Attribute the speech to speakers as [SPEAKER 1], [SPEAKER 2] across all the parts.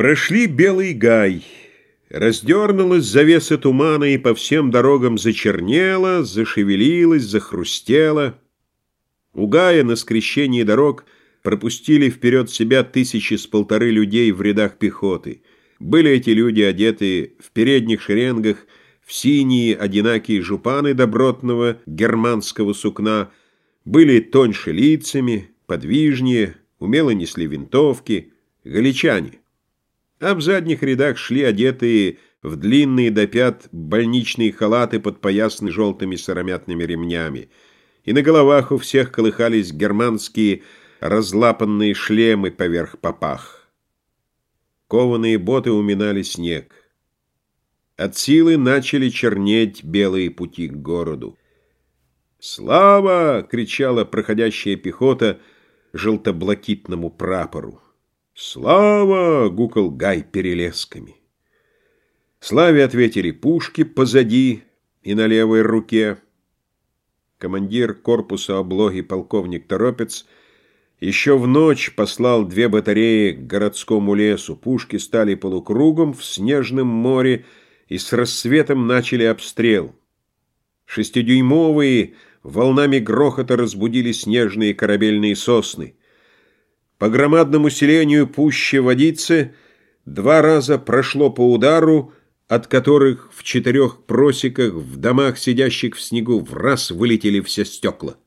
[SPEAKER 1] Прошли Белый Гай. Раздернулась завеса тумана и по всем дорогам зачернела, зашевелилась, захрустела. У Гая на скрещении дорог пропустили вперед себя тысячи с полторы людей в рядах пехоты. Были эти люди одеты в передних шеренгах, в синие одинакие жупаны добротного германского сукна, были тоньше лицами, подвижнее, умело несли винтовки, галичане а в задних рядах шли одетые в длинные до пят больничные халаты, подпоясаны желтыми сыромятными ремнями, и на головах у всех колыхались германские разлапанные шлемы поверх попах. Кованые боты уминали снег. От силы начали чернеть белые пути к городу. «Слава!» — кричала проходящая пехота желтоблакитному прапору. «Слава!» — гукал Гай перелесками. Славе ответили пушки позади и на левой руке. Командир корпуса облоги полковник Торопец еще в ночь послал две батареи к городскому лесу. Пушки стали полукругом в снежном море и с рассветом начали обстрел. Шестидюймовые волнами грохота разбудили снежные корабельные сосны. По громадному селению пуще водицы два раза прошло по удару, от которых в четырех просеках в домах, сидящих в снегу, в раз вылетели все стекла.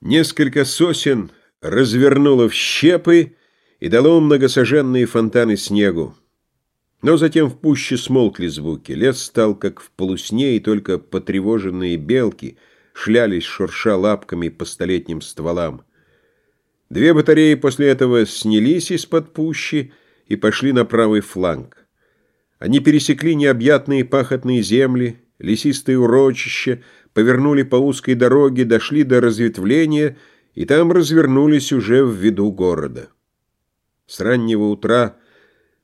[SPEAKER 1] Несколько сосен развернуло в щепы и дало многосоженные фонтаны снегу. Но затем в пуще смолкли звуки. Лес стал как в полусне, и только потревоженные белки шлялись, шурша лапками по столетним стволам. Две батареи после этого снялись из-под пущи и пошли на правый фланг. Они пересекли необъятные пахотные земли, лесистые урочища, повернули по узкой дороге, дошли до разветвления и там развернулись уже в виду города. С раннего утра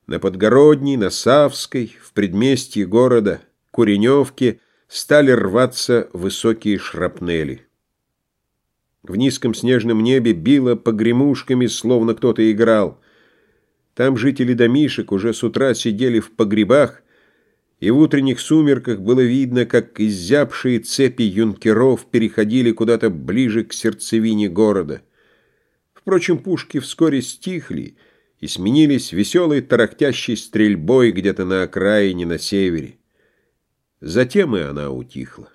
[SPEAKER 1] на Подгородней, на Савской, в предместье города, Куреневке стали рваться высокие шрапнели. В низком снежном небе било погремушками, словно кто-то играл. Там жители домишек уже с утра сидели в погребах, и в утренних сумерках было видно, как изябшие цепи юнкеров переходили куда-то ближе к сердцевине города. Впрочем, пушки вскоре стихли и сменились веселой тарахтящей стрельбой где-то на окраине на севере. Затем и она утихла.